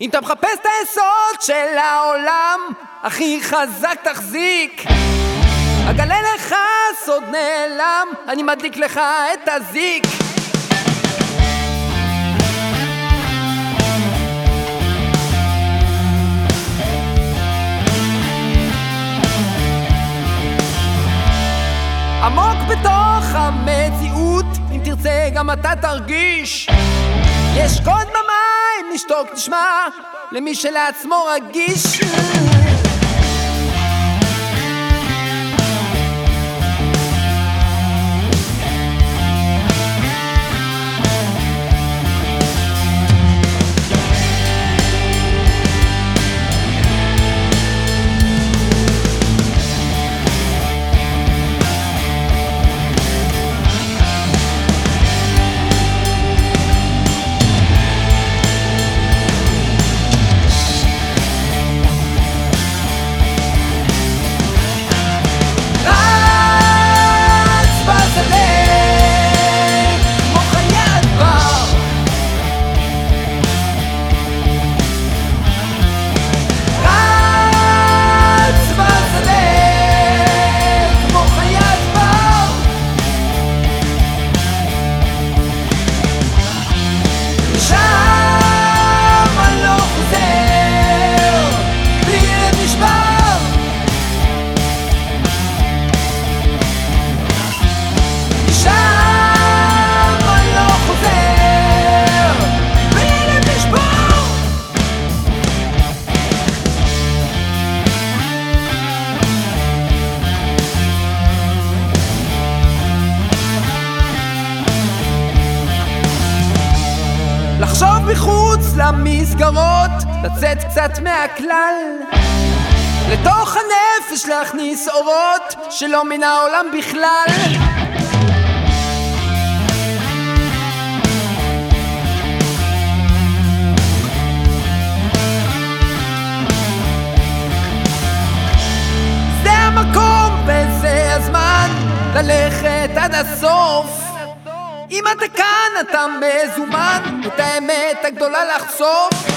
אם אתה מחפש את היסוד של העולם, הכי חזק תחזיק. אגלה לך סוד נעלם, אני מדליק לך את הזיק. עמוק בתוך המציאות, אם תרצה גם אתה תרגיש. יש קוד במים, נשתוק נשמע, למי שלעצמו רגיש. מחוץ למסגרות, לצאת קצת מהכלל. לתוך הנפש להכניס אורות שלא מן העולם בכלל. זה המקום וזה הזמן ללכת עד הסוף. אם אתה כאן אתה מזומן את האמת הגדולה לחשוף